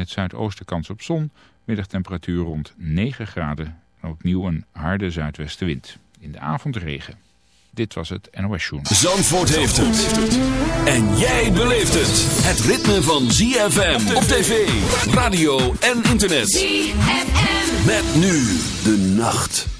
het zuidoosten kans op zon. Middagtemperatuur rond 9 graden. En opnieuw een harde zuidwestenwind. In de avond regen. Dit was het NOS Journal. Zandvoort heeft het. En jij beleeft het. Het ritme van ZFM op tv, radio en internet. ZFM. Met nu de nacht.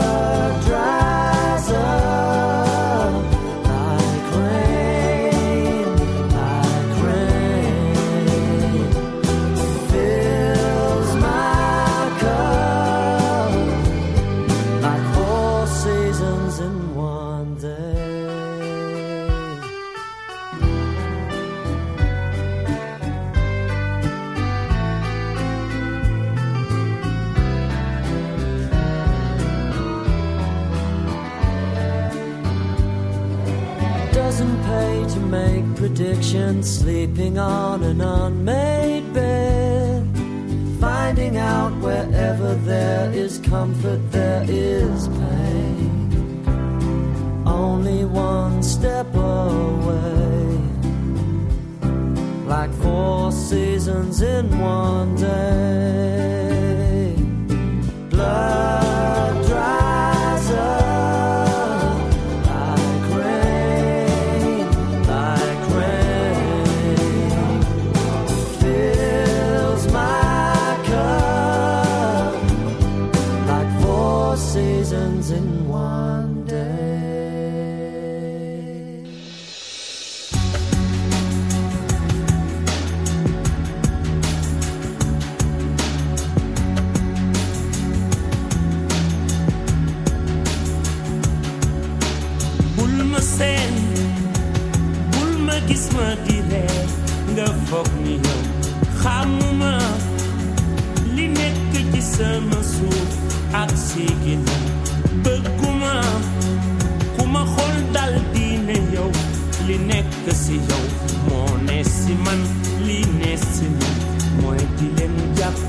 predictions, sleeping on an unmade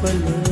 But.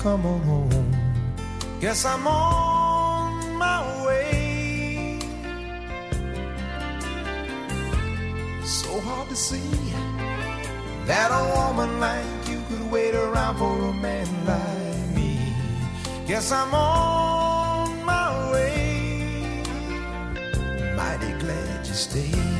Come on home. Guess I'm on my way. So hard to see that a woman like you could wait around for a man like me. Guess I'm on my way. Mighty glad you stayed.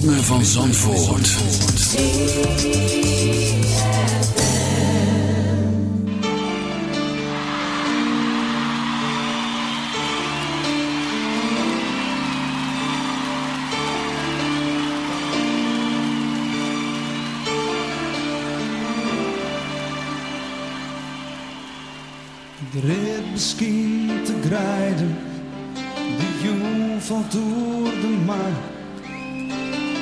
Ritme van Zandvoort. Misschien te grijden, de jong valt door de maan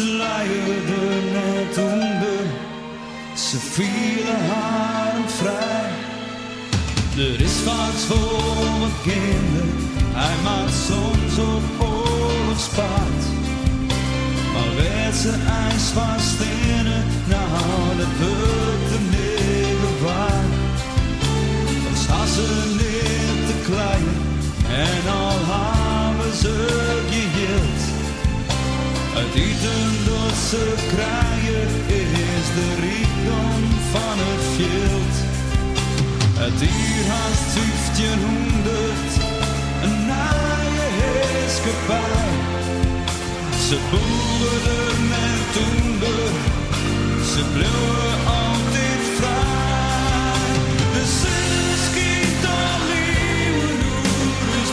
Ze luierde net onder, ze vielen haar vrij. Er is vaak voor wat kinderen, hij maakt soms op oorlogspaard. Maar werd ze ijs van stenen, nou dat wordt de negen waar. Dan staan ze neer te klein en al hebben ze geheeld. Door ze kraaien is de rijkdom van het veld. Het uur haast 1500, een naaie heerskepaar. Ze boeren met toender, ze bleven altijd vrij. De zon schiet al nieuwe is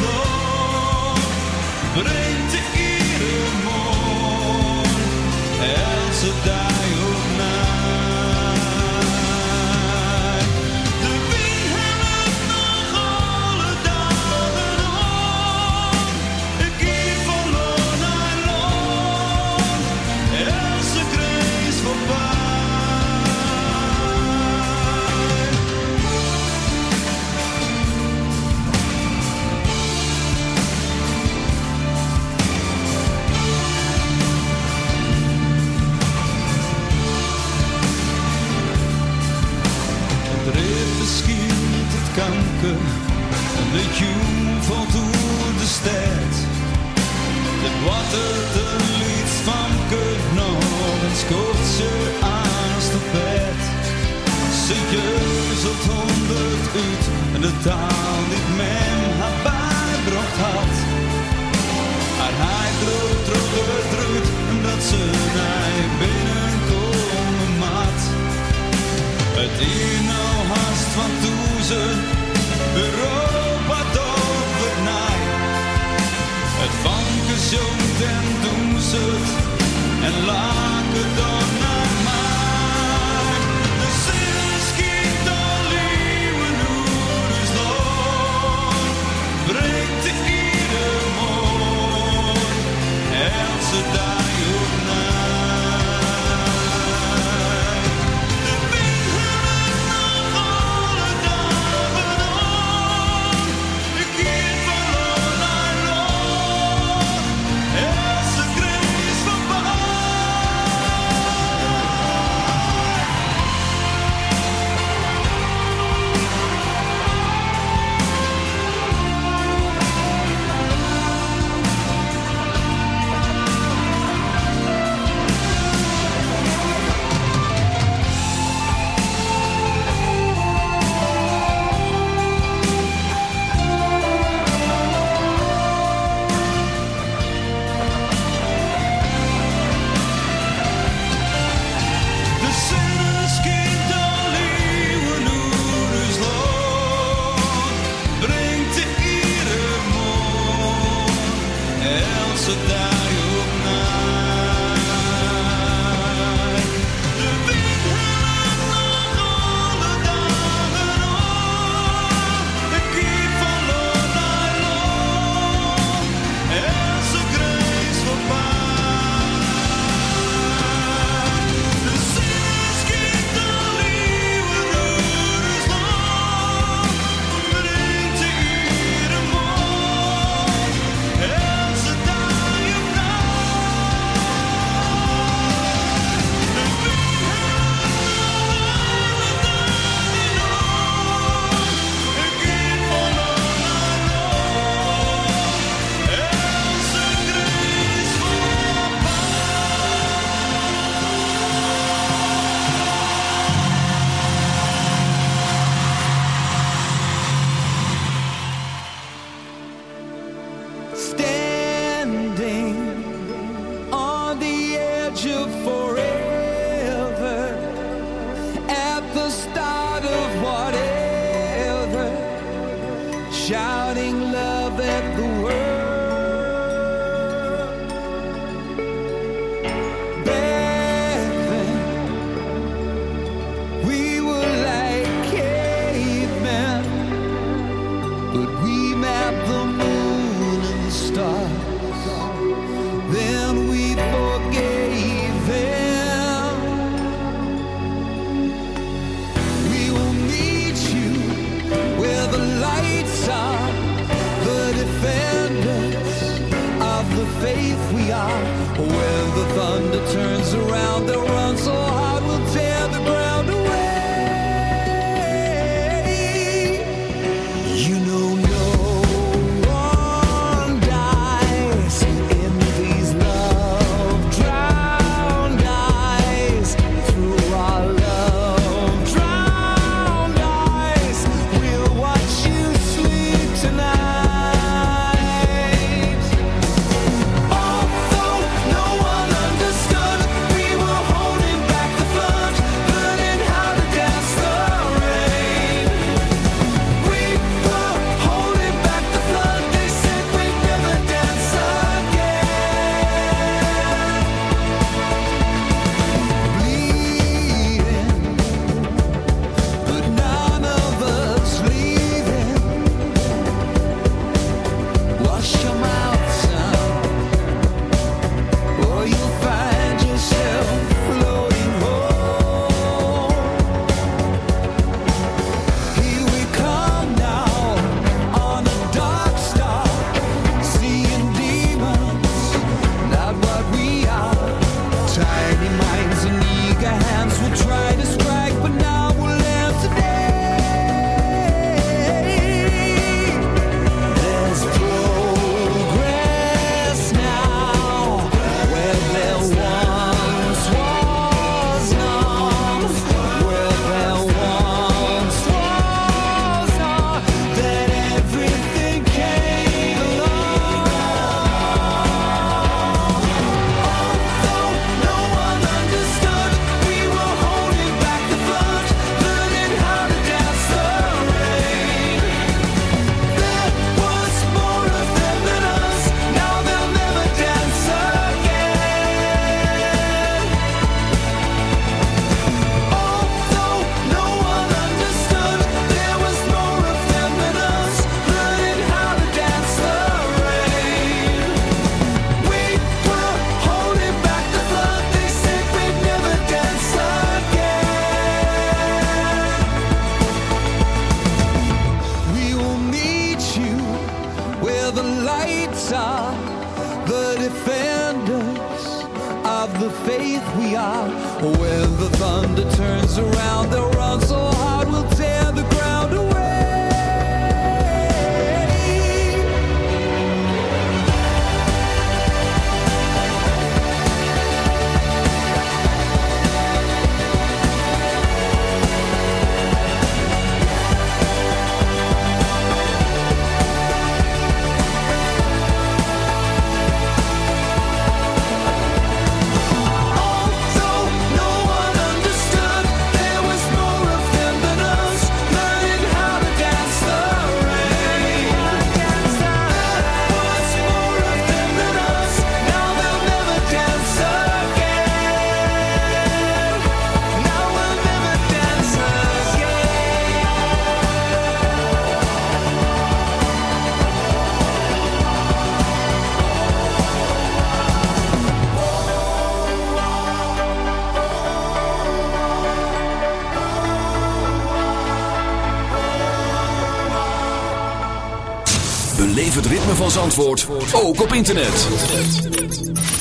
Zandvoort ook op internet.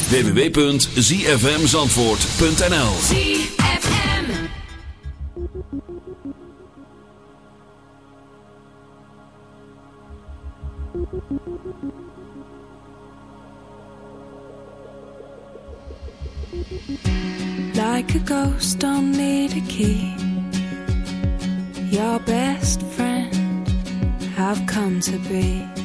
www.zfmzandvoort.nl Like a ghost, don't need a key. Your best friend I've come to be.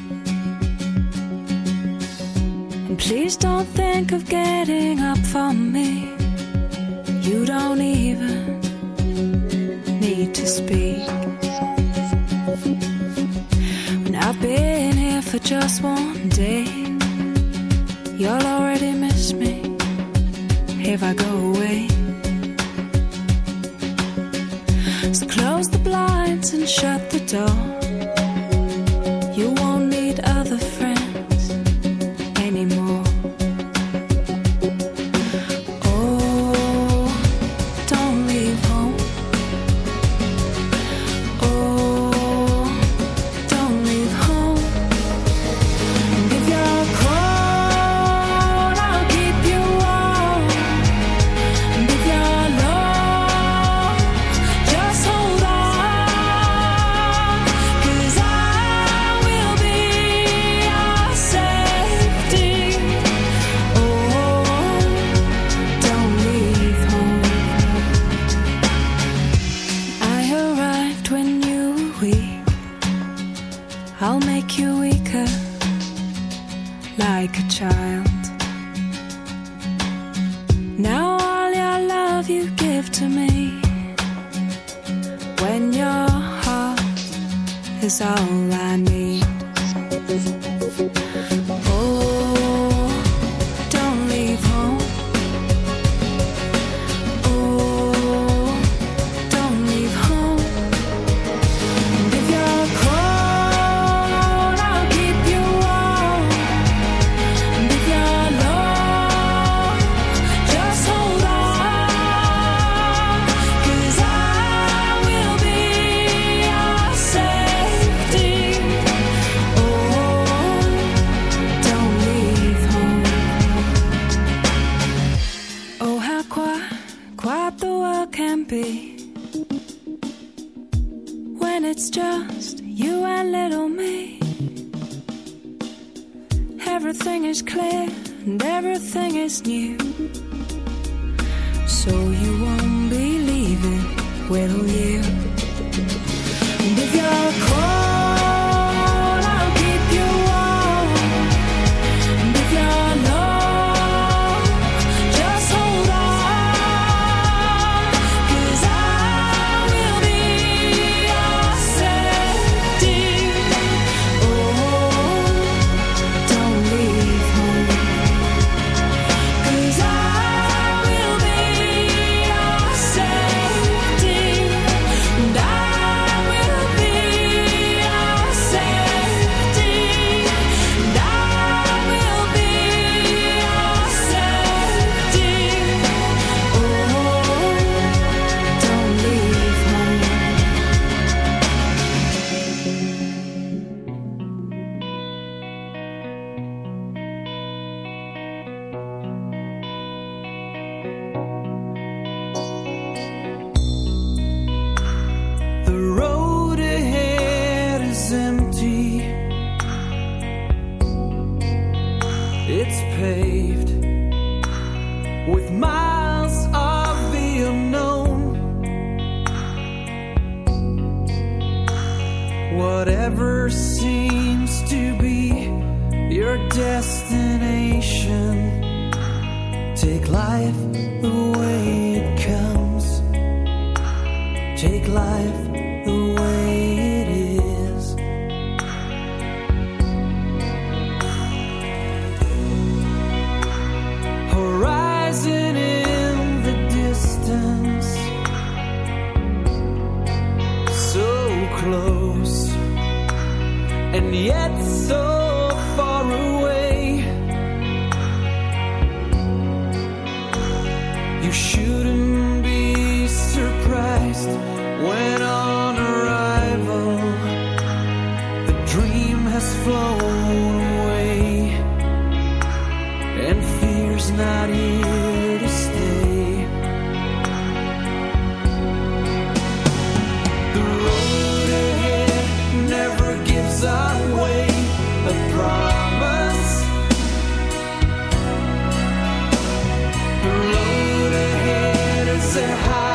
say hi.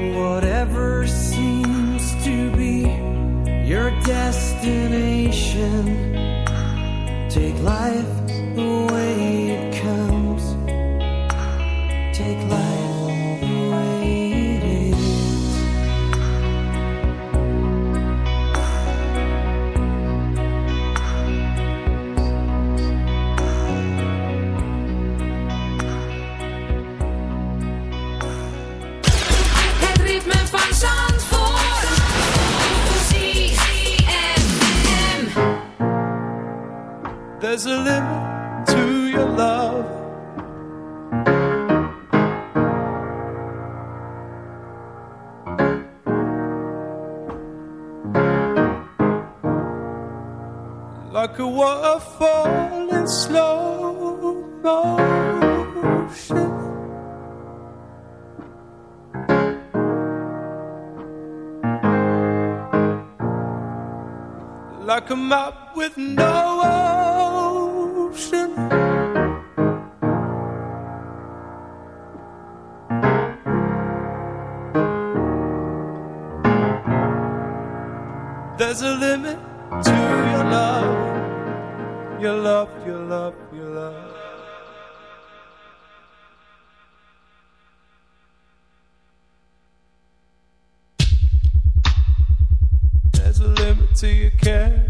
Whatever seems to be your destination, take life away. were falling slow motion. Like a map with no ocean. There's a limit to your love your love, your love, your love. There's a limit to your care.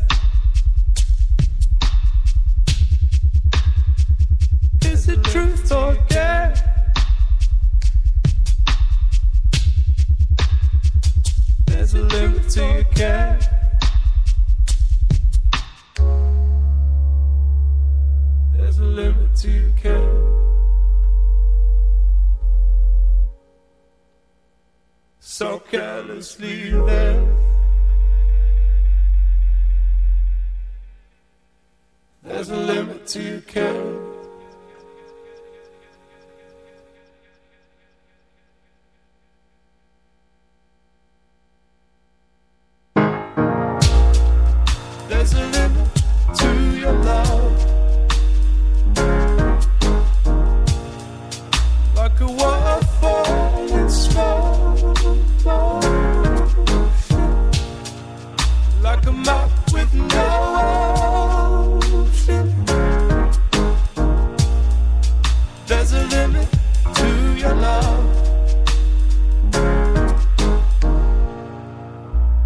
There's a limit to your love.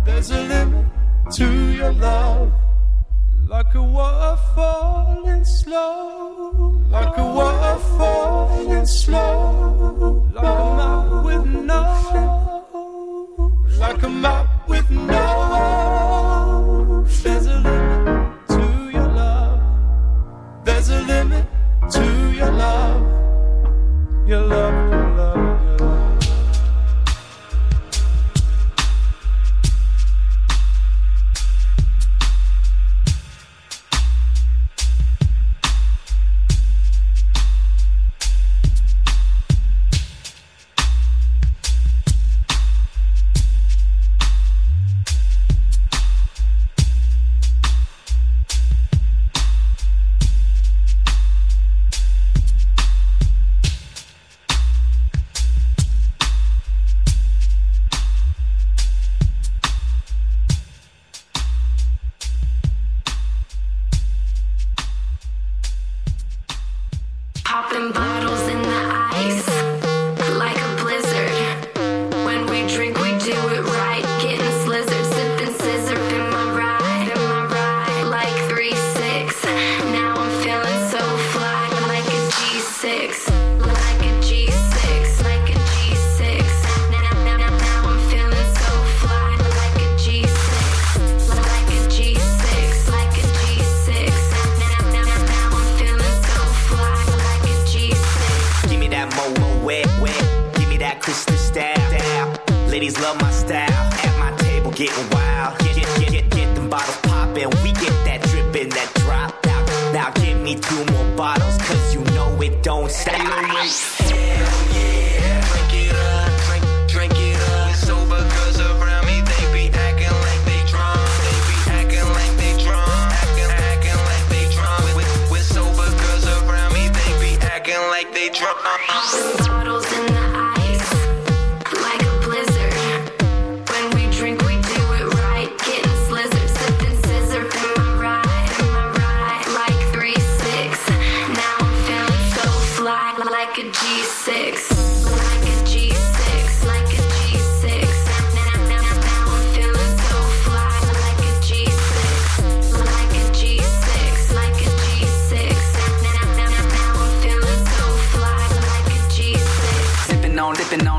There's a limit to your love. Like a waterfall in slow. Like a waterfall in slow. Like a map with no. Like a map with no. Love. Get get get get, them bottles poppin'. We get that drippin', that drop. Now now give me two more bottles, cause you know it don't stop. Hell yeah. Drink it up, drink drink it up. Sober around me, they be like they drunk. They be like they drunk. Like they drunk. Sober around me, they be like they drunk.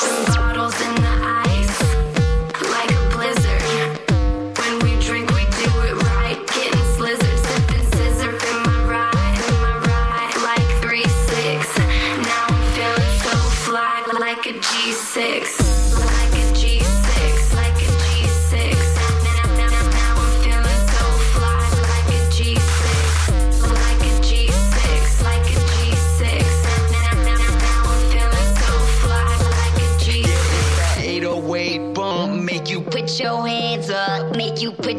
Bye.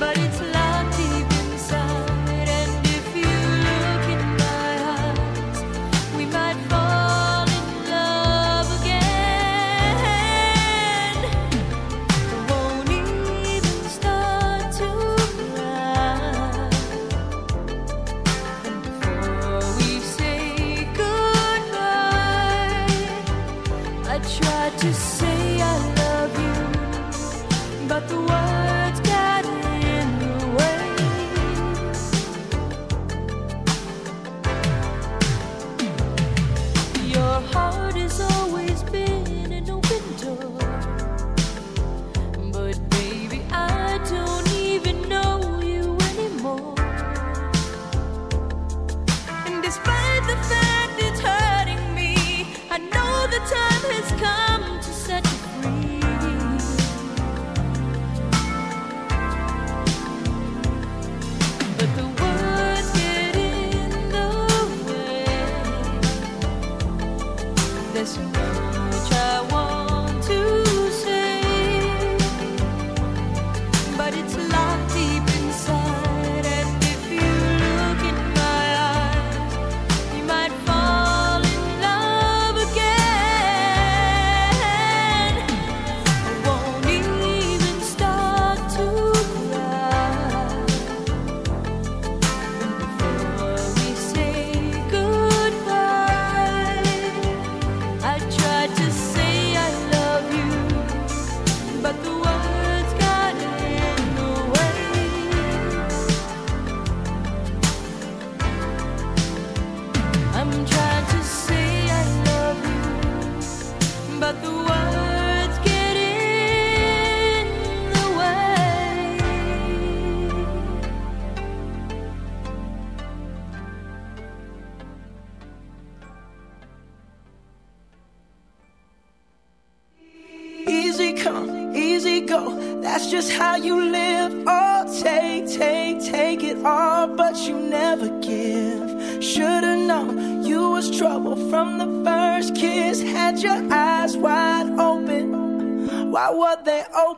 somebody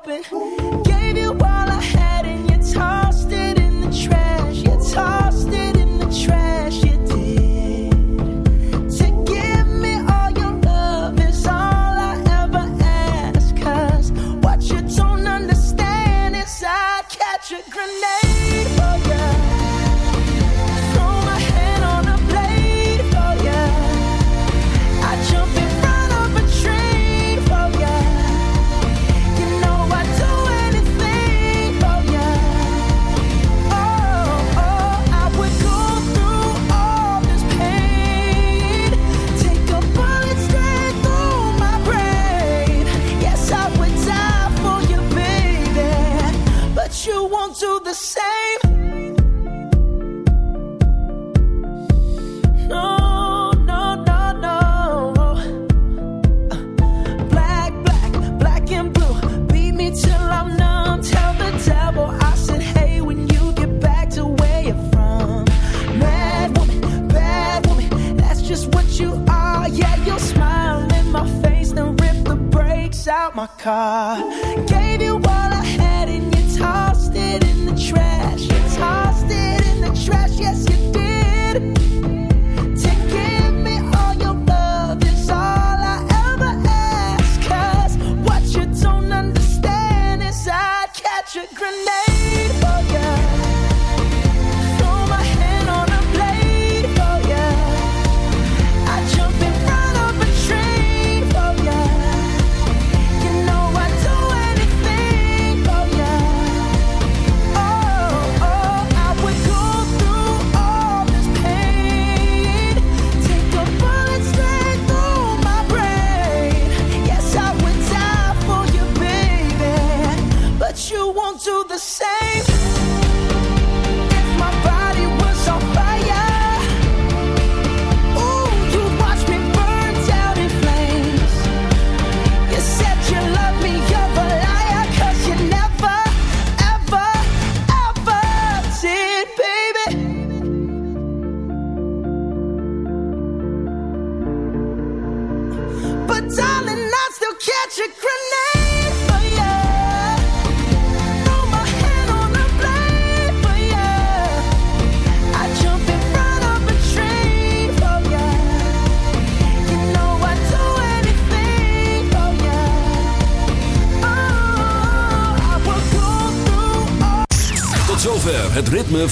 open. Ooh.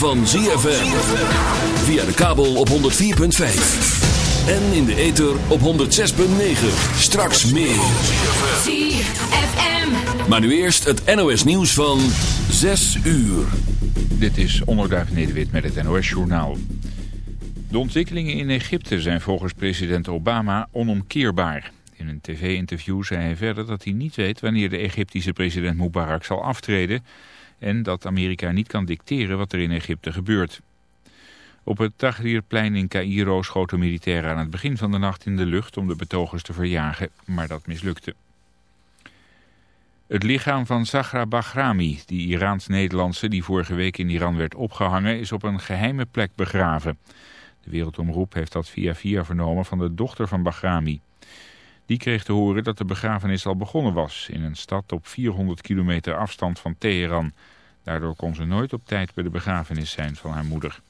Van ZFM. Via de kabel op 104.5. En in de ether op 106.9. Straks meer. ZFM. Maar nu eerst het NOS nieuws van 6 uur. Dit is Onderduif Nederwit met het NOS-journaal. De ontwikkelingen in Egypte zijn volgens president Obama onomkeerbaar. In een tv-interview zei hij verder dat hij niet weet wanneer de Egyptische president Mubarak zal aftreden... en dat Amerika niet kan dicteren wat er in Egypte gebeurt. Op het Tahrirplein in Cairo schoten militairen aan het begin van de nacht in de lucht om de betogers te verjagen, maar dat mislukte. Het lichaam van Zahra Bahrami, die Iraans-Nederlandse die vorige week in Iran werd opgehangen, is op een geheime plek begraven. De Wereldomroep heeft dat via via vernomen van de dochter van Bahrami. Die kreeg te horen dat de begrafenis al begonnen was in een stad op 400 kilometer afstand van Teheran. Daardoor kon ze nooit op tijd bij de begrafenis zijn van haar moeder.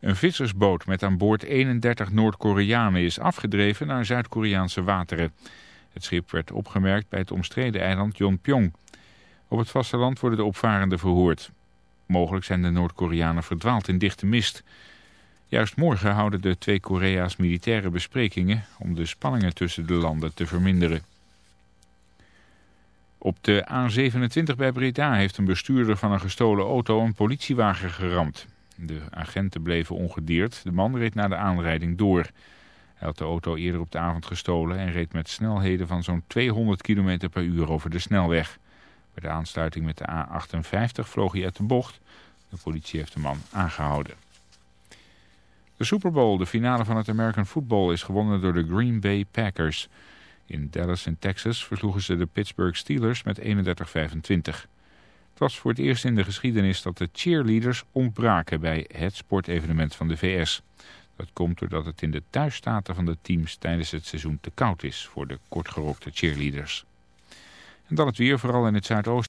Een vissersboot met aan boord 31 Noord-Koreanen is afgedreven naar Zuid-Koreaanse wateren. Het schip werd opgemerkt bij het omstreden eiland Yonpyong. Op het vasteland worden de opvarenden verhoord. Mogelijk zijn de Noord-Koreanen verdwaald in dichte mist. Juist morgen houden de twee Korea's militaire besprekingen om de spanningen tussen de landen te verminderen. Op de A27 bij Breda heeft een bestuurder van een gestolen auto een politiewagen geramd. De agenten bleven ongedeerd. De man reed na de aanrijding door. Hij had de auto eerder op de avond gestolen en reed met snelheden van zo'n 200 km per uur over de snelweg. Bij de aansluiting met de A58 vloog hij uit de bocht. De politie heeft de man aangehouden. De Super Bowl, de finale van het American Football, is gewonnen door de Green Bay Packers. In Dallas in Texas versloegen ze de Pittsburgh Steelers met 31-25. Het was voor het eerst in de geschiedenis dat de cheerleaders ontbraken bij het sportevenement van de VS. Dat komt doordat het in de thuisstaten van de teams tijdens het seizoen te koud is voor de kortgerokte cheerleaders. En dan het weer, vooral in het zuidoosten.